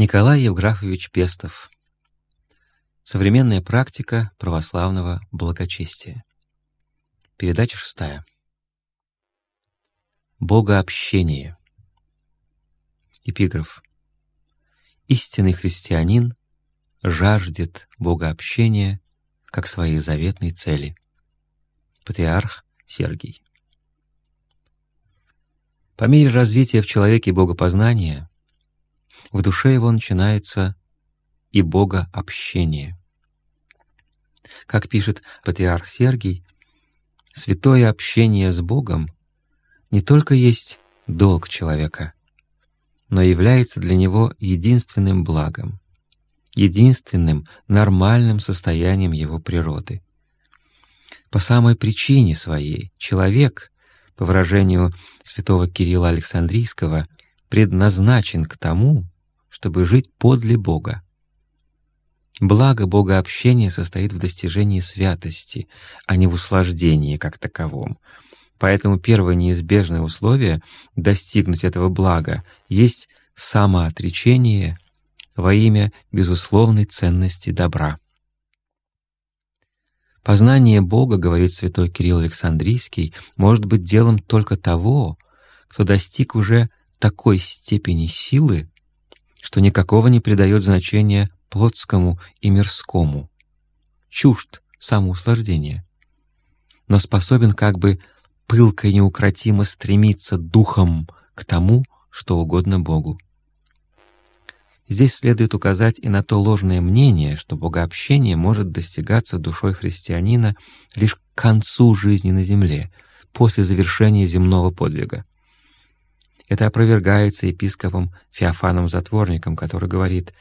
Николай Евграфович Пестов. Современная практика православного благочестия. Передача шестая. Богообщение. Эпиграф. Истинный христианин жаждет богообщения как своей заветной цели. Патриарх Сергий. По мере развития в человеке богопознания в душе его начинается и богообщение. Как пишет патриарх Сергий, святое общение с Богом не только есть долг человека, но является для него единственным благом, единственным нормальным состоянием его природы. По самой причине своей человек, по выражению святого Кирилла Александрийского, предназначен к тому, чтобы жить подле Бога. Благо Бога общения состоит в достижении святости, а не в услаждении как таковом. Поэтому первое неизбежное условие достигнуть этого блага есть самоотречение во имя безусловной ценности добра. Познание Бога, говорит святой Кирилл Александрийский, может быть делом только того, кто достиг уже такой степени силы, что никакого не придает значения плотскому и мирскому, чужд самоуслаждения, но способен как бы пылко и неукротимо стремиться духом к тому, что угодно Богу. Здесь следует указать и на то ложное мнение, что богообщение может достигаться душой христианина лишь к концу жизни на земле, после завершения земного подвига. Это опровергается епископом Феофаном Затворником, который говорит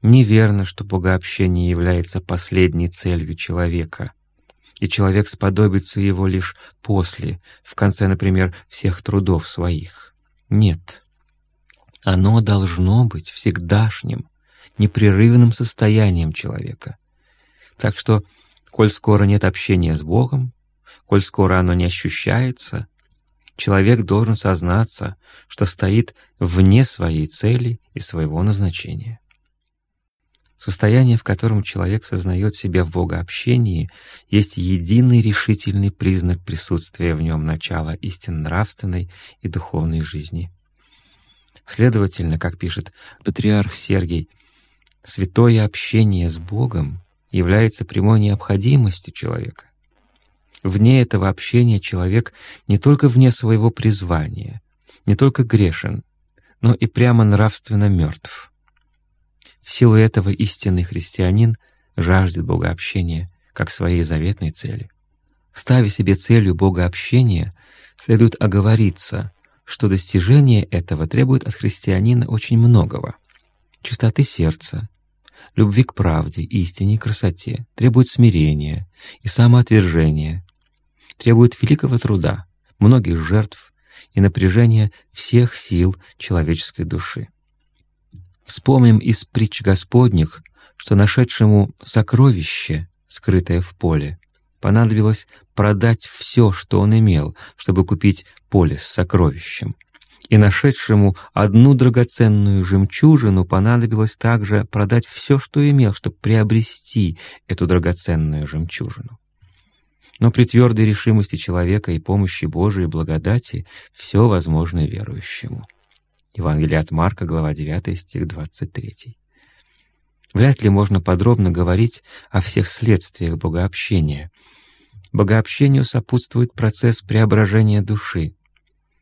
«Неверно, что богообщение является последней целью человека, и человек сподобится его лишь после, в конце, например, всех трудов своих. Нет, оно должно быть всегдашним, непрерывным состоянием человека. Так что, коль скоро нет общения с Богом, коль скоро оно не ощущается, человек должен сознаться, что стоит вне своей цели и своего назначения. Состояние, в котором человек сознает себя в богообщении, есть единый решительный признак присутствия в нем начала истинно нравственной и духовной жизни. Следовательно, как пишет патриарх Сергий, святое общение с Богом является прямой необходимостью человека. Вне этого общения человек не только вне своего призвания, не только грешен, но и прямо нравственно мертв. В силу этого истинный христианин жаждет богообщения как своей заветной цели. Ставя себе целью богообщения, следует оговориться, что достижение этого требует от христианина очень многого. Чистоты сердца, любви к правде, истине и красоте, требует смирения и самоотвержения, требует великого труда, многих жертв и напряжения всех сил человеческой души. Вспомним из притч Господних, что нашедшему сокровище, скрытое в поле, понадобилось продать все, что он имел, чтобы купить поле с сокровищем. И нашедшему одну драгоценную жемчужину понадобилось также продать все, что имел, чтобы приобрести эту драгоценную жемчужину. Но при твердой решимости человека и помощи Божией благодати все возможно верующему. Евангелие от Марка, глава 9, стих 23. Вряд ли можно подробно говорить о всех следствиях богообщения. Богообщению сопутствует процесс преображения души,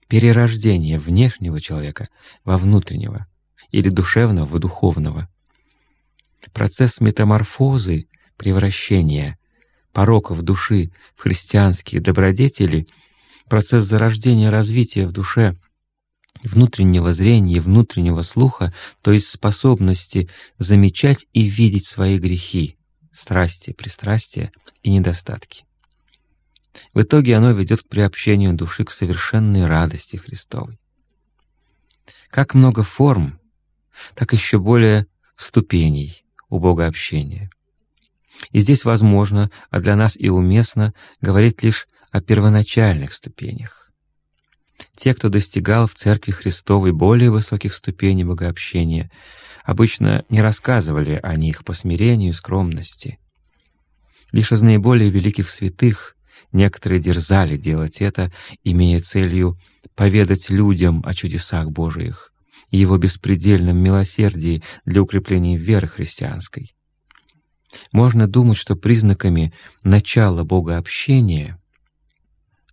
перерождения внешнего человека во внутреннего или душевного в духовного. Процесс метаморфозы, превращения пороков души в христианские добродетели, процесс зарождения развития в душе — внутреннего зрения и внутреннего слуха, то есть способности замечать и видеть свои грехи, страсти, пристрастия и недостатки. В итоге оно ведет к приобщению души к совершенной радости Христовой. Как много форм, так еще более ступеней у Бога общения. И здесь возможно, а для нас и уместно, говорить лишь о первоначальных ступенях. Те, кто достигал в Церкви Христовой более высоких ступеней богообщения, обычно не рассказывали о них по смирению и скромности. Лишь из наиболее великих святых некоторые дерзали делать это, имея целью поведать людям о чудесах Божиих и Его беспредельном милосердии для укрепления веры христианской. Можно думать, что признаками начала богообщения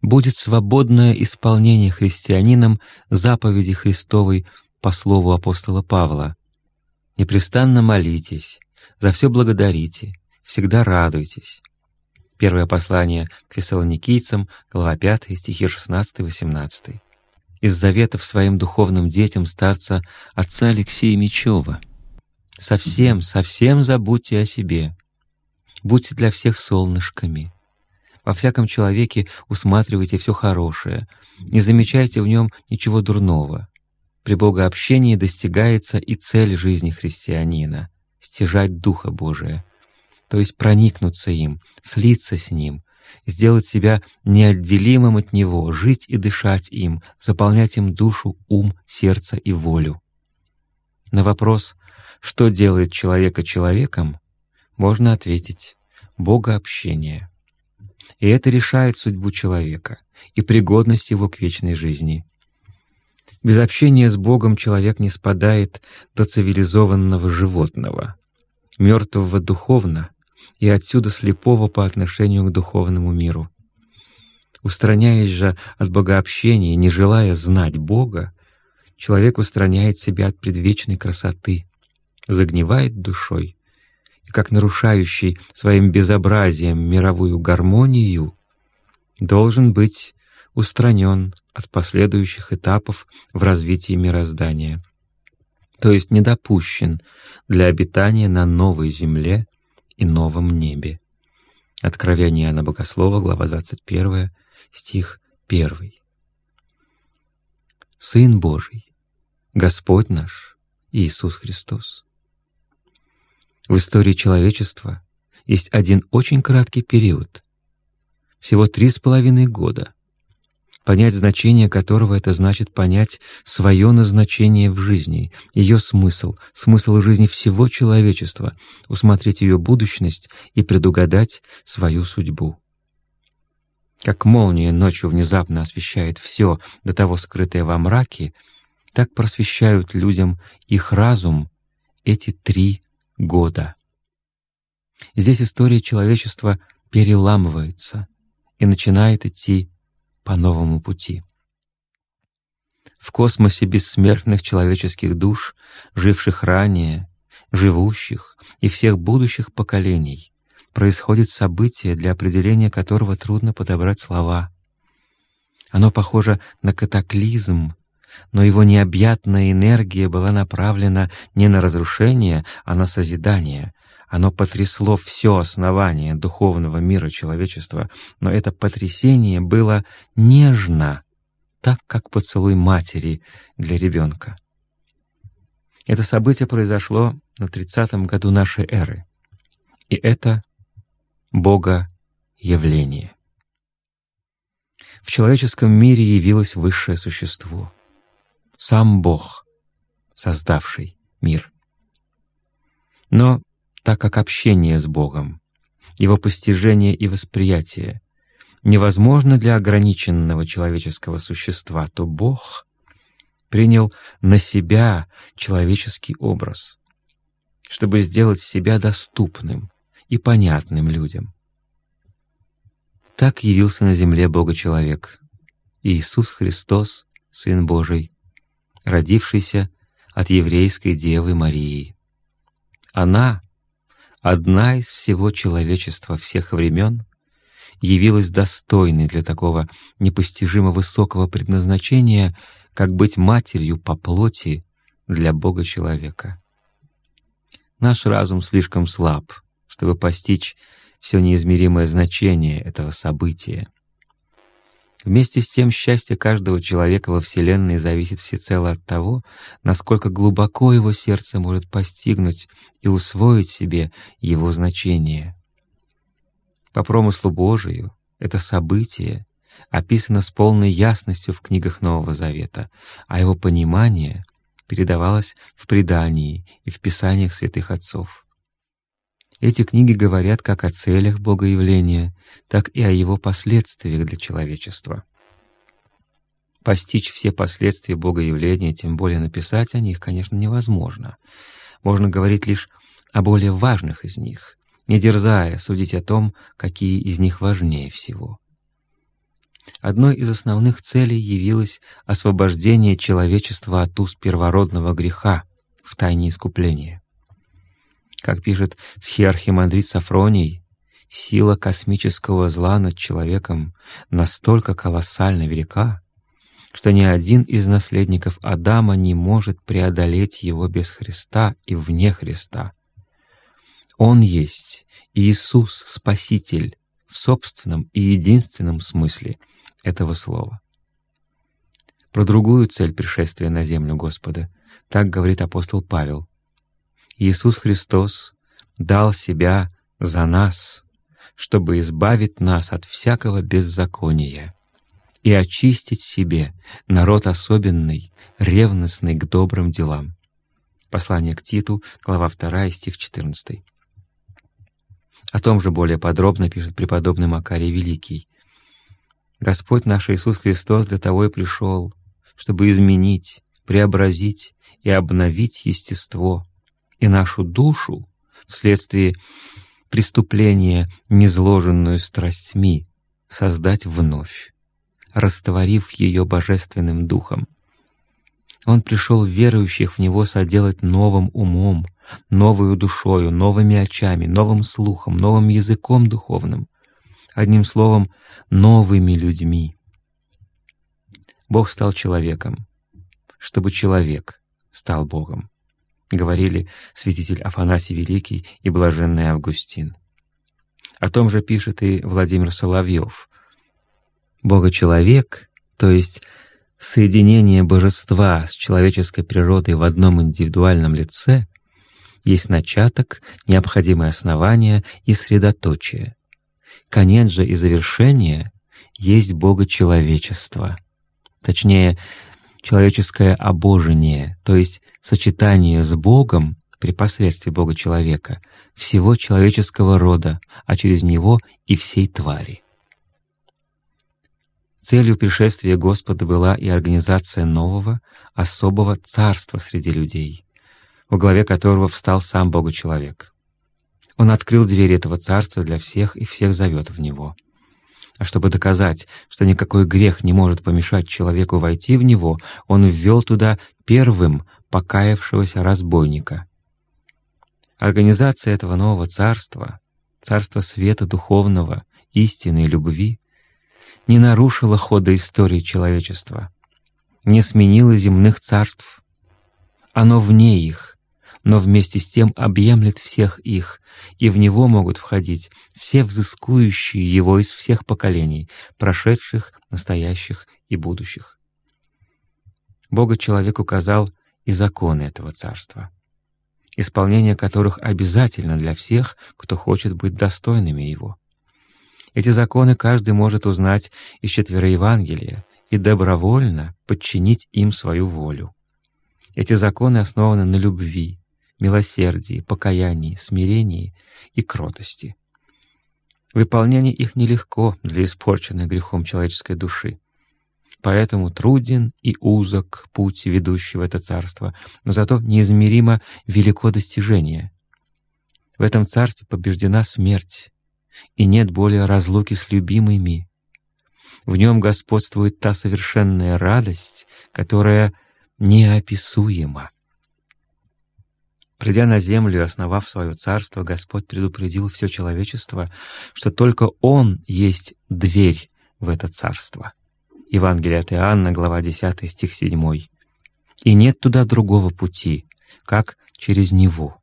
будет свободное исполнение христианином заповеди Христовой по слову апостола Павла. «Непрестанно молитесь, за все благодарите, всегда радуйтесь». Первое послание к фессалоникийцам, глава 5, стихи 16-18. Из заветов своим духовным детям старца отца Алексея Мечева. «Совсем, совсем забудьте о себе. Будьте для всех солнышками» Во всяком человеке усматривайте все хорошее, не замечайте в нем ничего дурного. При богообщении достигается и цель жизни христианина — стяжать Духа Божия, то есть проникнуться им, слиться с Ним, сделать себя неотделимым от Него, жить и дышать им, заполнять им душу, ум, сердце и волю. На вопрос, что делает человека человеком, можно ответить — богообщение и это решает судьбу человека и пригодность его к вечной жизни. Без общения с Богом человек не спадает до цивилизованного животного, мертвого духовно и отсюда слепого по отношению к духовному миру. Устраняясь же от богообщения, не желая знать Бога, человек устраняет себя от предвечной красоты, загнивает душой и как нарушающий своим безобразием мировую гармонию, должен быть устранен от последующих этапов в развитии мироздания, то есть недопущен для обитания на новой земле и новом небе. Откровение Иоанна Богослова, глава 21, стих 1. Сын Божий, Господь наш, Иисус Христос. В истории человечества есть один очень краткий период, всего три с половиной года, понять значение которого это значит понять свое назначение в жизни, ее смысл, смысл жизни всего человечества, усмотреть ее будущность и предугадать свою судьбу. Как молния ночью внезапно освещает все, до того скрытое во мраке, так просвещают людям их разум эти три года. Здесь история человечества переламывается и начинает идти по новому пути. В космосе бессмертных человеческих душ, живших ранее, живущих и всех будущих поколений, происходит событие, для определения которого трудно подобрать слова. Оно похоже на катаклизм, но его необъятная энергия была направлена не на разрушение, а на созидание. Оно потрясло все основание духовного мира человечества, но это потрясение было нежно, так как поцелуй матери для ребенка. Это событие произошло на 30-м году нашей эры, и это Бога явление. В человеческом мире явилось высшее существо — сам Бог, создавший мир. Но так как общение с Богом, Его постижение и восприятие невозможно для ограниченного человеческого существа, то Бог принял на себя человеческий образ, чтобы сделать себя доступным и понятным людям. Так явился на земле Бога-человек, Иисус Христос, Сын Божий, родившийся от еврейской девы Марии. Она, одна из всего человечества всех времен, явилась достойной для такого непостижимо высокого предназначения, как быть матерью по плоти для Бога-человека. Наш разум слишком слаб, чтобы постичь все неизмеримое значение этого события. Вместе с тем счастье каждого человека во Вселенной зависит всецело от того, насколько глубоко его сердце может постигнуть и усвоить себе его значение. По промыслу Божию это событие описано с полной ясностью в книгах Нового Завета, а его понимание передавалось в предании и в писаниях святых отцов. Эти книги говорят как о целях Богоявления, так и о его последствиях для человечества. Постичь все последствия Богоявления, тем более написать о них, конечно, невозможно. Можно говорить лишь о более важных из них, не дерзая судить о том, какие из них важнее всего. Одной из основных целей явилось освобождение человечества от уз первородного греха в тайне искупления. Как пишет схиархимандрит Сафроний, сила космического зла над человеком настолько колоссально велика, что ни один из наследников Адама не может преодолеть его без Христа и вне Христа. Он есть Иисус Спаситель в собственном и единственном смысле этого слова. Про другую цель пришествия на землю Господа так говорит апостол Павел. Иисус Христос дал Себя за нас, чтобы избавить нас от всякого беззакония и очистить себе народ особенный, ревностный к добрым делам. Послание к Титу, глава 2, стих 14. О том же более подробно пишет преподобный Макарий Великий. «Господь наш Иисус Христос для того и пришел, чтобы изменить, преобразить и обновить естество, и нашу душу вследствие преступления, незложенную страстьми, создать вновь, растворив ее божественным духом. Он пришел верующих в Него соделать новым умом, новую душою, новыми очами, новым слухом, новым языком духовным, одним словом, новыми людьми. Бог стал человеком, чтобы человек стал Богом говорили святитель Афанасий Великий и блаженный Августин. О том же пишет и Владимир Соловьев. Бога-человек, то есть соединение божества с человеческой природой в одном индивидуальном лице, есть начаток, необходимое основание и средоточие. Конец же и завершение есть Бога-человечество. Точнее, человеческое обожение, то есть сочетание с Богом при посредстве Бога человека, всего человеческого рода, а через него и всей твари. Целью пришествия Господа была и организация нового, особого царства среди людей, во главе которого встал сам Бога-человек. Он открыл двери этого царства для всех и всех зовет в него — а чтобы доказать, что никакой грех не может помешать человеку войти в него, он ввел туда первым покаявшегося разбойника. Организация этого нового царства, царства света духовного, истины и любви, не нарушила хода истории человечества, не сменила земных царств. Оно вне их, но вместе с тем объемлет всех их, и в него могут входить все взыскующие его из всех поколений, прошедших, настоящих и будущих. Бога человек указал и законы этого царства, исполнение которых обязательно для всех, кто хочет быть достойными его. Эти законы каждый может узнать из четверо Евангелия и добровольно подчинить им свою волю. Эти законы основаны на любви, милосердии, покаянии, смирении и кротости. Выполнение их нелегко для испорченной грехом человеческой души. Поэтому труден и узок путь, ведущий в это царство, но зато неизмеримо велико достижение. В этом царстве побеждена смерть, и нет более разлуки с любимыми. В нем господствует та совершенная радость, которая неописуема. Придя на землю и основав свое царство, Господь предупредил все человечество, что только Он есть дверь в это царство. Евангелие от Иоанна, глава 10, стих 7. «И нет туда другого пути, как через Него».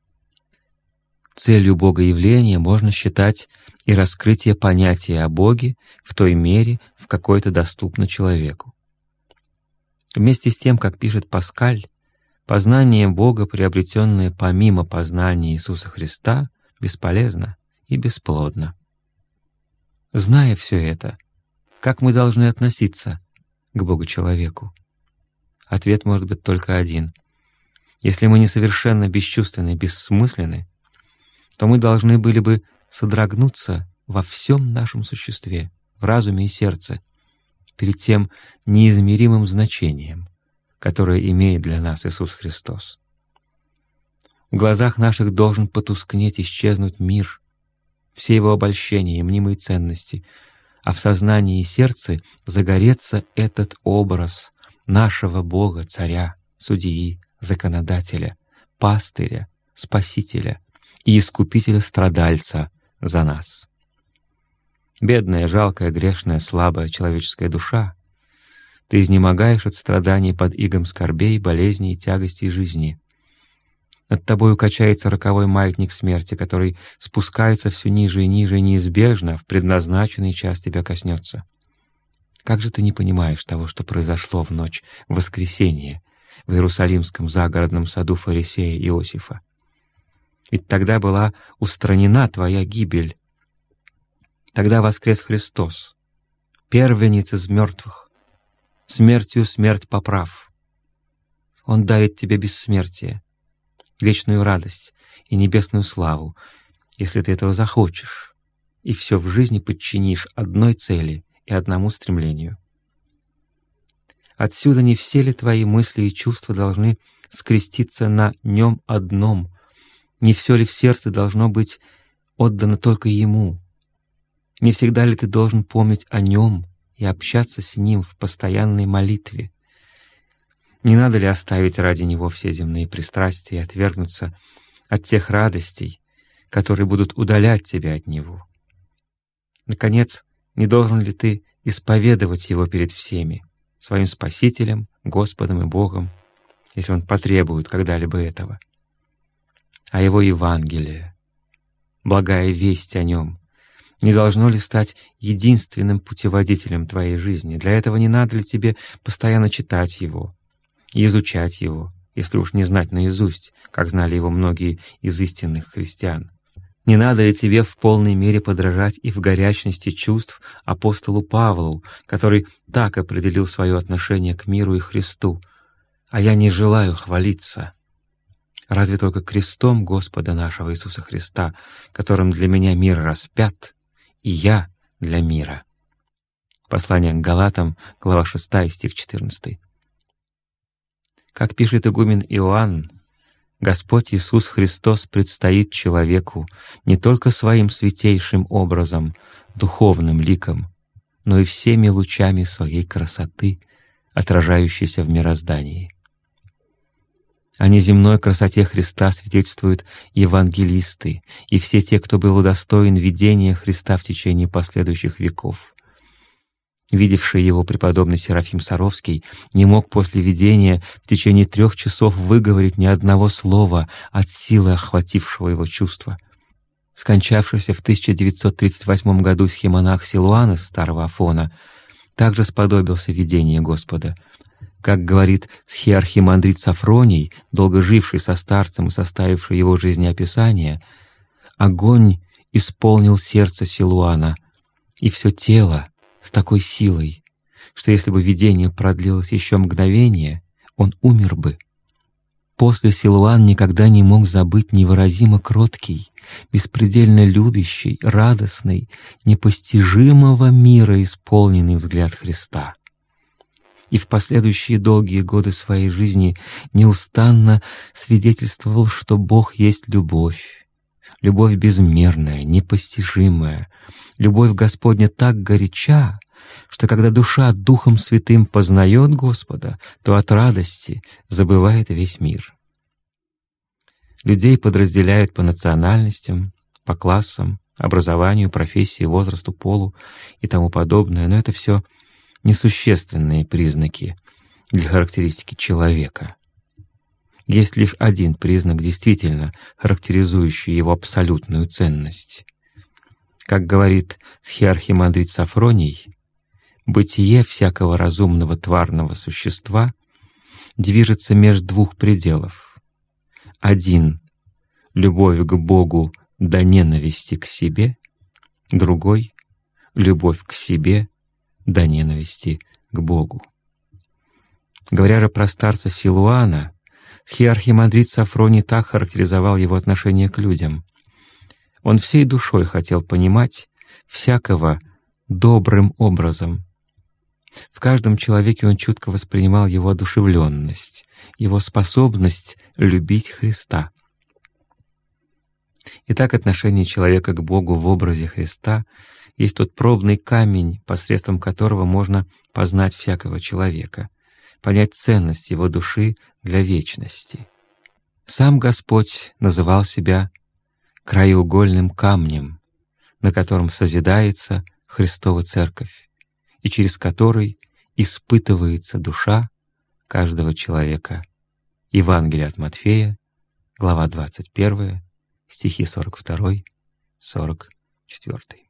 Целью Богоявления можно считать и раскрытие понятия о Боге в той мере, в какой это доступно человеку. Вместе с тем, как пишет Паскаль, Познание Бога, приобретенное помимо познания Иисуса Христа, бесполезно и бесплодно. Зная все это, Как мы должны относиться к Богу-человеку? Ответ может быть только один. Если мы не совершенно бесчувственны, бессмысленны, то мы должны были бы содрогнуться во всем нашем существе, в разуме и сердце, перед тем неизмеримым значением, которое имеет для нас Иисус Христос. В глазах наших должен потускнеть, исчезнуть мир, все его обольщения и мнимые ценности, а в сознании и сердце загореться этот образ нашего Бога, Царя, Судьи, Законодателя, Пастыря, Спасителя и Искупителя-страдальца за нас. Бедная, жалкая, грешная, слабая человеческая душа, ты изнемогаешь от страданий под игом скорбей, болезней и тягостей жизни. Над тобою качается роковой маятник смерти, который спускается все ниже и ниже и неизбежно в предназначенный час тебя коснется. Как же ты не понимаешь того, что произошло в ночь воскресения в Иерусалимском загородном саду фарисея Иосифа? Ведь тогда была устранена твоя гибель. Тогда воскрес Христос, первенец из мертвых, смертью смерть поправ. Он дарит тебе бессмертие, вечную радость и небесную славу, если ты этого захочешь, и все в жизни подчинишь одной цели и одному стремлению. Отсюда не все ли твои мысли и чувства должны скреститься на нем одном, не все ли в сердце должно быть отдано только Ему? Не всегда ли ты должен помнить о Нем и общаться с Ним в постоянной молитве? Не надо ли оставить ради Него все земные пристрастия и отвергнуться от тех радостей, которые будут удалять тебя от Него? Наконец, не должен ли ты исповедовать Его перед всеми, своим Спасителем, Господом и Богом, если Он потребует когда-либо этого? А Его Евангелие, благая весть о Нем, не должно ли стать единственным путеводителем твоей жизни? Для этого не надо ли тебе постоянно читать его и изучать его, если уж не знать наизусть, как знали его многие из истинных христиан? Не надо ли тебе в полной мере подражать и в горячности чувств апостолу Павлу, который так определил свое отношение к миру и Христу? «А я не желаю хвалиться, разве только крестом Господа нашего Иисуса Христа, которым для меня мир распят, и я для мира». Послание к Галатам, глава 6, стих 14. Как пишет игумен Иоанн, Господь Иисус Христос предстоит человеку не только своим святейшим образом, духовным ликом, но и всеми лучами своей красоты, отражающейся в мироздании. О неземной красоте Христа свидетельствуют евангелисты и все те, кто был удостоен видения Христа в течение последующих веков. Видевший его преподобный Серафим Саровский не мог после видения в течение трех часов выговорить ни одного слова от силы охватившего его чувства. Скончавшийся в 1938 году схемонах Силуанес Старого Афона также сподобился видения Господа. Как говорит схиархимандрит Сафроний, долго живший со старцем и составивший его жизнеописание, огонь исполнил сердце Силуана, и все тело с такой силой, что если бы видение продлилось еще мгновение, он умер бы. После Силуан никогда не мог забыть невыразимо кроткий, беспредельно любящий, радостный, непостижимого мира исполненный взгляд Христа. И в последующие долгие годы своей жизни неустанно свидетельствовал, что Бог есть любовь, любовь безмерная, непостижимая, любовь Господня так горяча, что когда душа Духом Святым познает Господа, то от радости забывает весь мир. Людей подразделяют по национальностям, по классам, образованию, профессии, возрасту, полу и тому подобное, но это все несущественные признаки для характеристики человека. Есть лишь один признак, действительно характеризующий его абсолютную ценность как говорит схиархимандрит Сафроний, бытие всякого разумного тварного существа движется между двух пределов. Один — любовь к Богу до ненависти к себе, другой — любовь к себе до ненависти к Богу. Говоря же про старца Силуана, схиархимандрит Сафроний так характеризовал его отношение к людям. Он всей душой хотел понимать всякого добрым образом. В каждом человеке он чутко воспринимал его одушевленность, его способность любить Христа. Итак, отношение человека к Богу в образе Христа есть тот пробный камень, посредством которого можно познать всякого человека, понять ценность его души для вечности. Сам Господь называл себя краеугольным камнем, на котором созидается Христова Церковь, и через который испытывается душа каждого человека. Евангелие от Матфея, глава 21, стихи 42, 44.